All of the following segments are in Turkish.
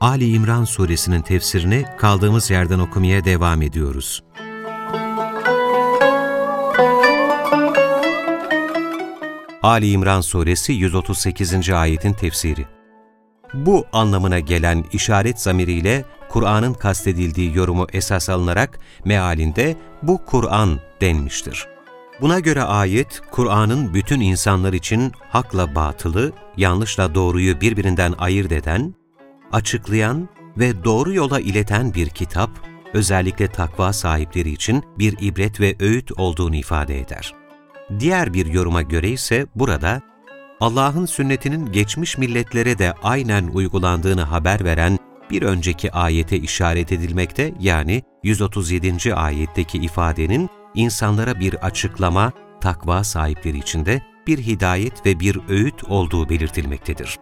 Ali İmran suresinin tefsirini kaldığımız yerden okumaya devam ediyoruz. Ali İmran suresi 138. ayetin tefsiri Bu anlamına gelen işaret zamiriyle Kur'an'ın kastedildiği yorumu esas alınarak mealinde bu Kur'an denmiştir. Buna göre ayet, Kur'an'ın bütün insanlar için hakla batılı, yanlışla doğruyu birbirinden ayırt eden, açıklayan ve doğru yola ileten bir kitap, özellikle takva sahipleri için bir ibret ve öğüt olduğunu ifade eder. Diğer bir yoruma göre ise burada, Allah'ın sünnetinin geçmiş milletlere de aynen uygulandığını haber veren bir önceki ayete işaret edilmekte yani 137. ayetteki ifadenin insanlara bir açıklama, takva sahipleri içinde bir hidayet ve bir öğüt olduğu belirtilmektedir.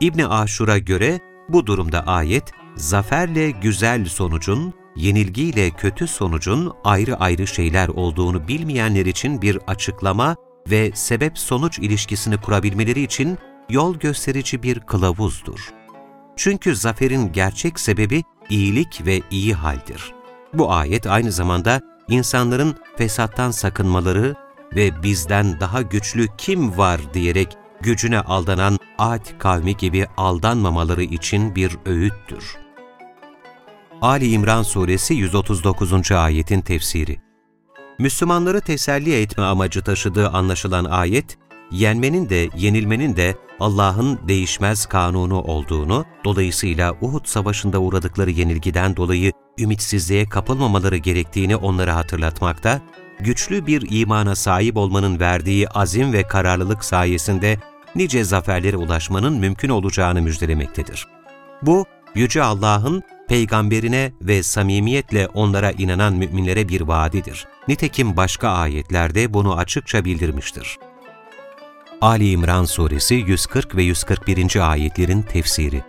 İbni Aşur'a göre bu durumda ayet, zaferle güzel sonucun, yenilgiyle kötü sonucun ayrı ayrı şeyler olduğunu bilmeyenler için bir açıklama ve sebep-sonuç ilişkisini kurabilmeleri için yol gösterici bir kılavuzdur. Çünkü zaferin gerçek sebebi iyilik ve iyi haldir. Bu ayet aynı zamanda insanların fesattan sakınmaları ve bizden daha güçlü kim var diyerek gücüne aldanan Ad kavmi gibi aldanmamaları için bir öğüttür. Ali İmran Suresi 139. ayetin tefsiri Müslümanları teselli etme amacı taşıdığı anlaşılan ayet, yenmenin de yenilmenin de Allah'ın değişmez kanunu olduğunu, dolayısıyla Uhud Savaşı'nda uğradıkları yenilgiden dolayı ümitsizliğe kapılmamaları gerektiğini onlara hatırlatmakta, güçlü bir imana sahip olmanın verdiği azim ve kararlılık sayesinde nice zaferlere ulaşmanın mümkün olacağını müjdelemektedir. Bu, Yüce Allah'ın peygamberine ve samimiyetle onlara inanan müminlere bir vaadidir. Nitekim başka ayetlerde bunu açıkça bildirmiştir. Ali İmran Suresi 140 ve 141. ayetlerin tefsiri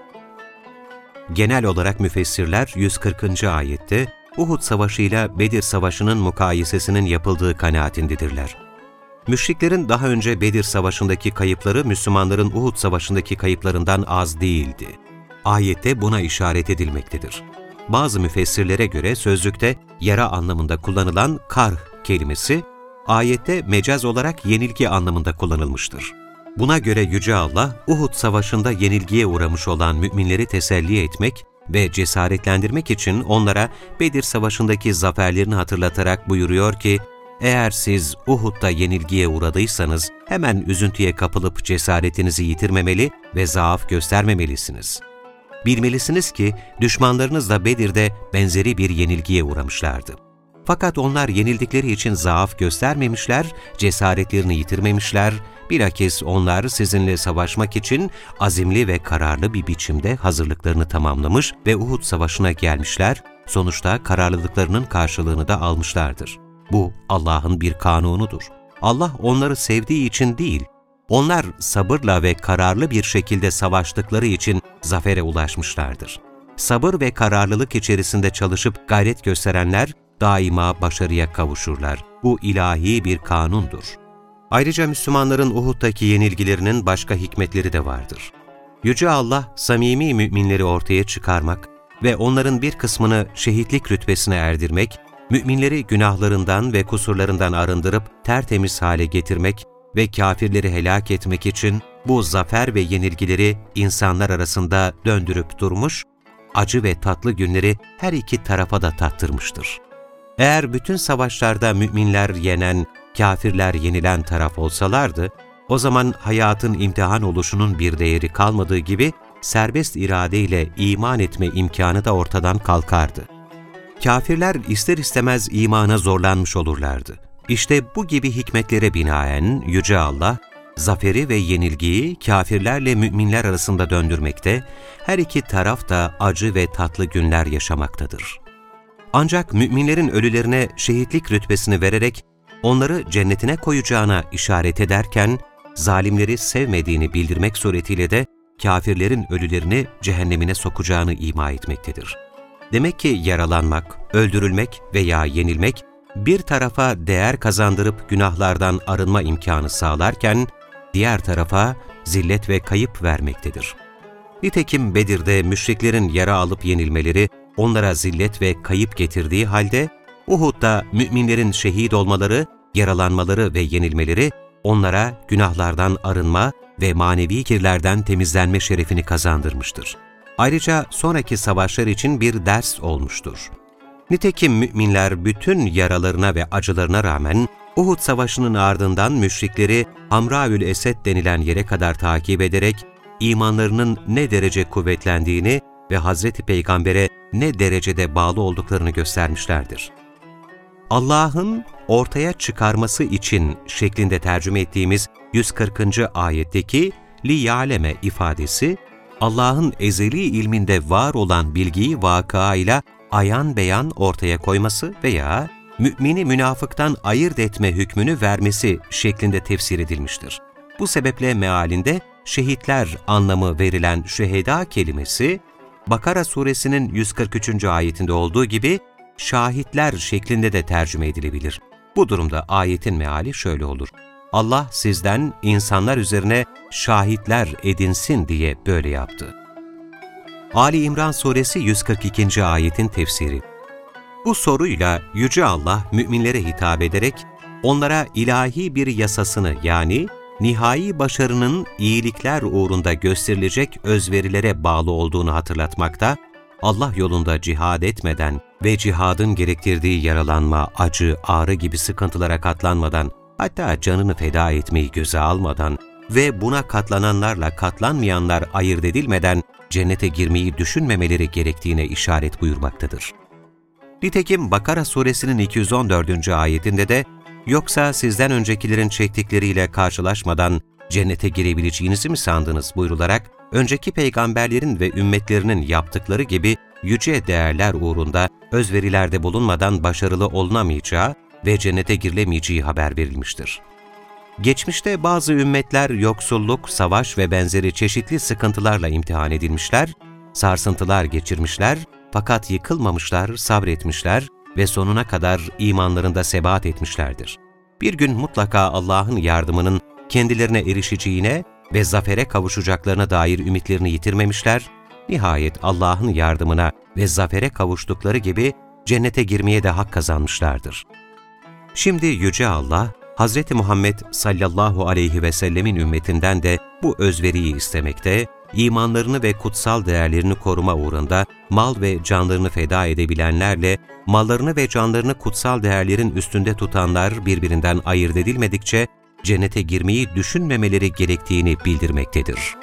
Genel olarak müfessirler 140. ayette Uhud Savaşı ile Bedir Savaşı'nın mukayesesinin yapıldığı kanaatindedirler. Müşriklerin daha önce Bedir Savaşı'ndaki kayıpları Müslümanların Uhud Savaşı'ndaki kayıplarından az değildi. Ayette buna işaret edilmektedir. Bazı müfessirlere göre sözlükte yara anlamında kullanılan karh kelimesi, ayette mecaz olarak yenilgi anlamında kullanılmıştır. Buna göre Yüce Allah, Uhud Savaşı'nda yenilgiye uğramış olan müminleri teselli etmek ve cesaretlendirmek için onlara Bedir Savaşı'ndaki zaferlerini hatırlatarak buyuruyor ki, eğer siz Uhud'da yenilgiye uğradıysanız hemen üzüntüye kapılıp cesaretinizi yitirmemeli ve zaaf göstermemelisiniz. Bilmelisiniz ki düşmanlarınız da Bedir'de benzeri bir yenilgiye uğramışlardı. Fakat onlar yenildikleri için zaaf göstermemişler, cesaretlerini yitirmemişler, bilakis onlar sizinle savaşmak için azimli ve kararlı bir biçimde hazırlıklarını tamamlamış ve Uhud Savaşı'na gelmişler, sonuçta kararlılıklarının karşılığını da almışlardır. Bu Allah'ın bir kanunudur. Allah onları sevdiği için değil, onlar sabırla ve kararlı bir şekilde savaştıkları için zafere ulaşmışlardır. Sabır ve kararlılık içerisinde çalışıp gayret gösterenler daima başarıya kavuşurlar. Bu ilahi bir kanundur. Ayrıca Müslümanların Uhud'daki yenilgilerinin başka hikmetleri de vardır. Yüce Allah, samimi müminleri ortaya çıkarmak ve onların bir kısmını şehitlik rütbesine erdirmek, müminleri günahlarından ve kusurlarından arındırıp tertemiz hale getirmek ve kafirleri helak etmek için bu zafer ve yenilgileri insanlar arasında döndürüp durmuş, acı ve tatlı günleri her iki tarafa da tattırmıştır. Eğer bütün savaşlarda müminler yenen, kafirler yenilen taraf olsalardı, o zaman hayatın imtihan oluşunun bir değeri kalmadığı gibi serbest iradeyle iman etme imkanı da ortadan kalkardı. Kafirler ister istemez imana zorlanmış olurlardı. İşte bu gibi hikmetlere binaen Yüce Allah, zaferi ve yenilgiyi kafirlerle müminler arasında döndürmekte, her iki taraf da acı ve tatlı günler yaşamaktadır. Ancak müminlerin ölülerine şehitlik rütbesini vererek onları cennetine koyacağına işaret ederken, zalimleri sevmediğini bildirmek suretiyle de kafirlerin ölülerini cehennemine sokacağını ima etmektedir. Demek ki yaralanmak, öldürülmek veya yenilmek, bir tarafa değer kazandırıp günahlardan arınma imkanı sağlarken, diğer tarafa zillet ve kayıp vermektedir. Nitekim Bedir'de müşriklerin yara alıp yenilmeleri onlara zillet ve kayıp getirdiği halde, Uhud'da müminlerin şehit olmaları, yaralanmaları ve yenilmeleri onlara günahlardan arınma ve manevi kirlerden temizlenme şerefini kazandırmıştır. Ayrıca sonraki savaşlar için bir ders olmuştur. Nitekim müminler bütün yaralarına ve acılarına rağmen Uhud Savaşı'nın ardından müşrikleri Hamraül Esed denilen yere kadar takip ederek imanlarının ne derece kuvvetlendiğini ve Hazreti Peygamber'e ne derecede bağlı olduklarını göstermişlerdir. Allah'ın ortaya çıkarması için şeklinde tercüme ettiğimiz 140. ayetteki li yaleme ifadesi, Allah'ın ezeli ilminde var olan bilgiyi vakayla ayan beyan ortaya koyması veya mümini münafıktan ayırt etme hükmünü vermesi şeklinde tefsir edilmiştir. Bu sebeple mealinde şehitler anlamı verilen şeheda kelimesi, Bakara suresinin 143. ayetinde olduğu gibi şahitler şeklinde de tercüme edilebilir. Bu durumda ayetin meali şöyle olur. Allah sizden insanlar üzerine şahitler edinsin diye böyle yaptı. Ali İmran Suresi 142. ayetin tefsiri Bu soruyla Yüce Allah müminlere hitap ederek, onlara ilahi bir yasasını yani nihai başarının iyilikler uğrunda gösterilecek özverilere bağlı olduğunu hatırlatmakta, Allah yolunda cihad etmeden ve cihadın gerektirdiği yaralanma, acı, ağrı gibi sıkıntılara katlanmadan, hatta canını feda etmeyi göze almadan ve buna katlananlarla katlanmayanlar ayırt edilmeden cennete girmeyi düşünmemeleri gerektiğine işaret buyurmaktadır. Nitekim Bakara suresinin 214. ayetinde de yoksa sizden öncekilerin çektikleriyle karşılaşmadan cennete girebileceğinizi mi sandınız buyrularak önceki peygamberlerin ve ümmetlerinin yaptıkları gibi yüce değerler uğrunda özverilerde bulunmadan başarılı olunamayacağı ve cennete girilemeyeceği haber verilmiştir. Geçmişte bazı ümmetler yoksulluk, savaş ve benzeri çeşitli sıkıntılarla imtihan edilmişler, sarsıntılar geçirmişler fakat yıkılmamışlar, sabretmişler ve sonuna kadar imanlarında sebat etmişlerdir. Bir gün mutlaka Allah'ın yardımının kendilerine erişeceğine ve zafere kavuşacaklarına dair ümitlerini yitirmemişler, nihayet Allah'ın yardımına ve zafere kavuştukları gibi cennete girmeye de hak kazanmışlardır. Şimdi Yüce Allah, Hz. Muhammed sallallahu aleyhi ve sellemin ümmetinden de bu özveriyi istemekte, imanlarını ve kutsal değerlerini koruma uğrunda mal ve canlarını feda edebilenlerle, mallarını ve canlarını kutsal değerlerin üstünde tutanlar birbirinden ayırt edilmedikçe, cennete girmeyi düşünmemeleri gerektiğini bildirmektedir.